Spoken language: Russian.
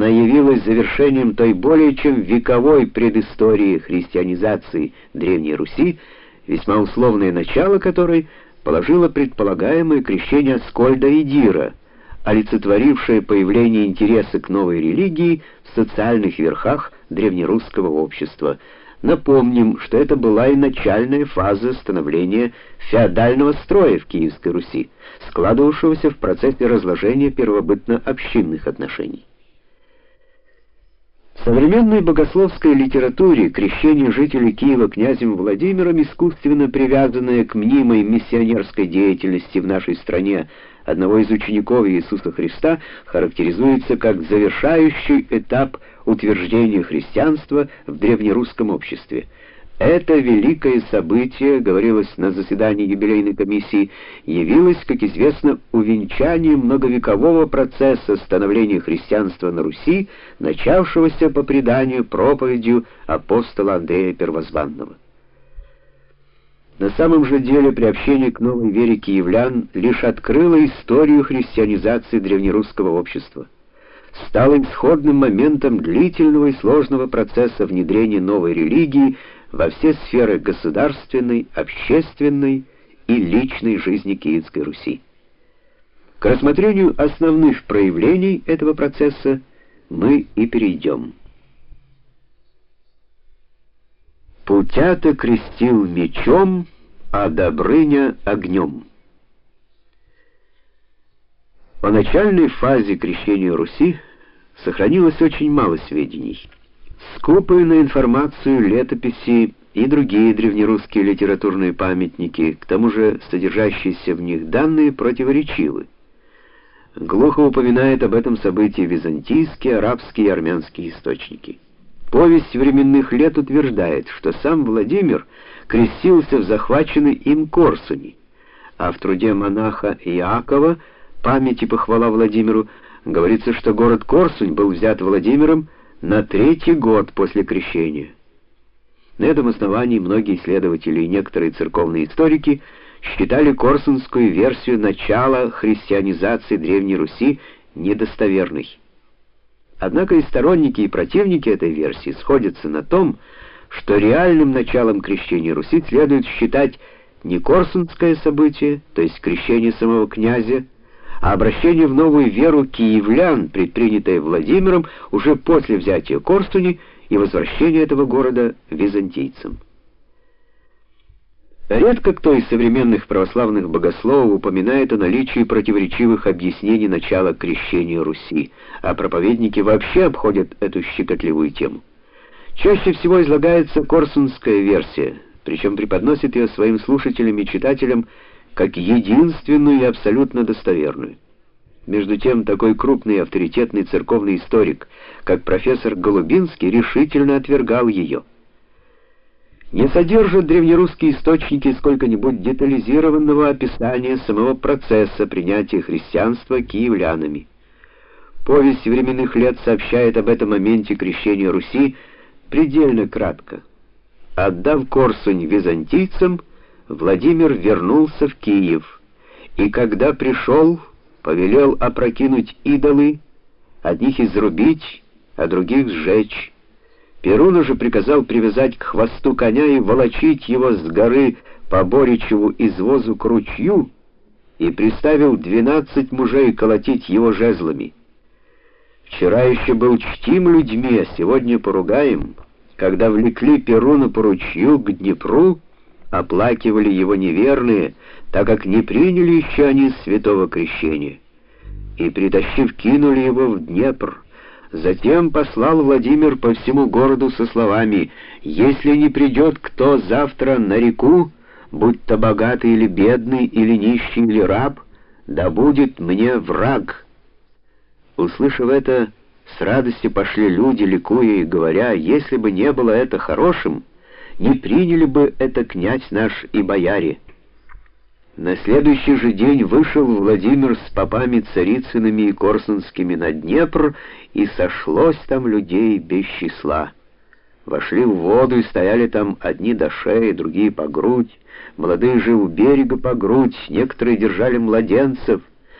Она явилась завершением той более чем вековой предыстории христианизации Древней Руси, весьма условное начало которой положило предполагаемое крещение Скольда и Дира, олицетворившее появление интереса к новой религии в социальных верхах древнерусского общества. Напомним, что это была и начальная фаза становления феодального строя в Киевской Руси, складывавшегося в процессе разложения первобытно-общинных отношений. В современной богословской литературе крещение жителей Киева князем Владимиром, искусственно привязанное к мнимой миссионерской деятельности в нашей стране одного из учеников Иисуса Христа, характеризуется как завершающий этап утверждения христианства в древнерусском обществе – это великое событие, говорилось на заседании юбилейной комиссии, явилось, как известно, увенчанием многовекового процесса становления христианства на Руси, начавшегося по преданию проповедью апостола Андрея Первозванного. На самом же деле приобщение к новой вере киевлян лишь открыло историю христианизации древнерусского общества стало исходным моментом длительного и сложного процесса внедрения новой религии во все сферы государственной, общественной и личной жизни Киевской Руси. К рассмотрению основных проявлений этого процесса мы и перейдем. Путята крестил мечом, а Добрыня — огнем. По начальной фазе крещения Руси сохранилось очень мало сведений. Скупые на информацию летописи и другие древнерусские литературные памятники, к тому же содержащиеся в них данные противоречивы. Глухо упоминает об этом событии византийские, арабские и армянские источники. Повесть временных лет утверждает, что сам Владимир крестился в захваченной им Корсуни, а в труде монаха Иакова «Память и похвала Владимиру» говорится, что город Корсунь был взят Владимиром на третий год после крещения. На этом основании многие исследователи и некоторые церковные историки считали корсунскую версию начала христианизации Древней Руси недостоверной. Однако и сторонники, и противники этой версии сходятся на том, что реальным началом крещения Руси следует считать не корсунское событие, то есть крещение самого князя, а обращение в новую веру киевлян, предпринятое Владимиром уже после взятия Корстуни и возвращения этого города византийцам. Редко кто из современных православных богословов упоминает о наличии противоречивых объяснений начала крещения Руси, а проповедники вообще обходят эту щекотливую тему. Чаще всего излагается корсунская версия, причем преподносит ее своим слушателям и читателям как единственную и абсолютно достоверную. Между тем, такой крупный и авторитетный церковный историк, как профессор Голубинский, решительно отвергал ее. Не содержат древнерусские источники сколько-нибудь детализированного описания самого процесса принятия христианства киевлянами. Повесть временных лет сообщает об этом моменте крещения Руси предельно кратко. Отдав Корсунь византийцам, Владимир вернулся в Киев, и когда пришел, повелел опрокинуть идолы, одних изрубить, а других сжечь. Перуна же приказал привязать к хвосту коня и волочить его с горы по Боричеву извозу к ручью, и приставил двенадцать мужей колотить его жезлами. Вчера еще был чтим людьми, а сегодня поругаем, когда влекли Перуна по ручью к Днепру, оплакивали его неверные, так как не приняли еще они святого крещения. И, притащив, кинули его в Днепр. Затем послал Владимир по всему городу со словами «Если не придет кто завтра на реку, будь то богатый или бедный, или нищий, или раб, да будет мне враг». Услышав это, с радостью пошли люди, ликуя и говоря, «Если бы не было это хорошим, не приняли бы это князь наш и бояре. На следующий же день вышел Владимир с попами царицынами и корсунскими на Днепр, и сошлось там людей без числа. Вошли в воду и стояли там одни до шеи, другие по грудь, молодые же у берега по грудь, некоторые держали младенцев,